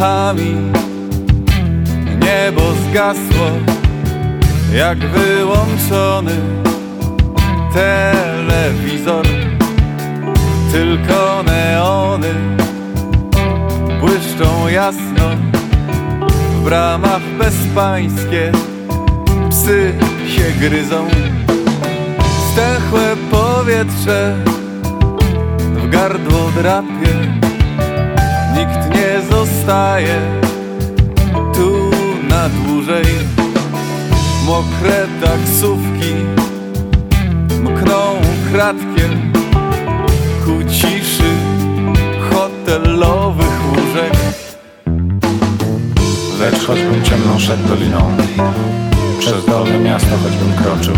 nami Niebo zgasło jak wyłączony telewizor. Tylko neony błyszczą jasno W bramach bezpańskie. Psy się gryzą. Stęchłe powietrze w gardło drapie zostaje tu na dłużej. Mokre taksówki mkną kratkiem Ku ciszy hotelowych łóżek. Lecz choćbym ciemną szedł doliną Przez dolne miasto choćbym kroczył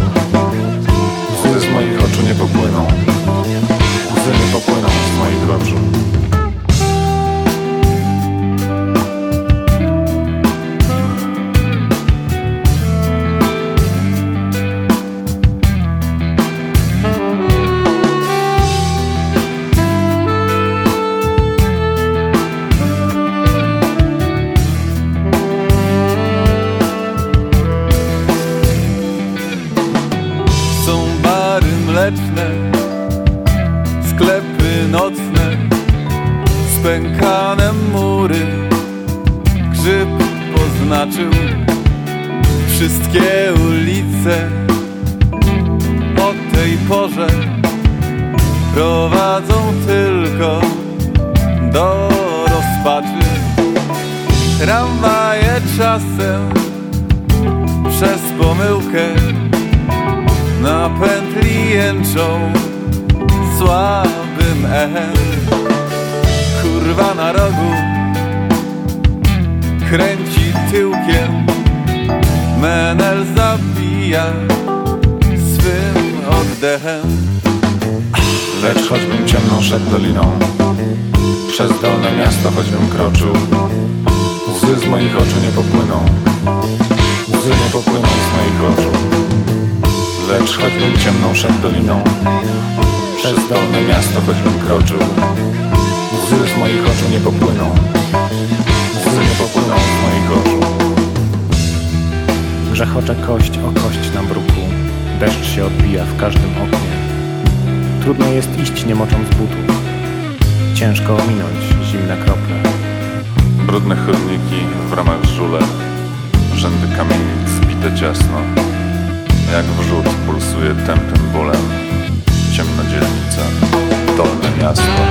sklepy nocne, spękane mury. Grzyb poznaczył wszystkie ulice. O tej porze prowadzą tylko do rozpaczy. Tramwaje czasem przez pomyłkę na pętli jęczą słabym echem Kurwa na rogu kręci tyłkiem. Menel zabija swym oddechem. Lecz choćbym ciemną szedł doliną Przez dolne miasto choćbym kroczył. Łzy z moich oczu nie popłyną. Łzy nie popłyną Lecz choćbym ciemną szedł doliną Przez dolne miasto choćbym kroczył Łzy z moich oczu nie popłyną Łzy nie popłyną z moich oczu. Grzechocze kość o kość na bruku Deszcz się odbija w każdym oknie. Trudno jest iść nie mocząc butów Ciężko ominąć zimne krople. Brudne chodniki w ramach żule Rzędy kamienic zbite ciasno Jak wrzód pulsuje tępym bólem. Ciemna dzielnica, dolne miasto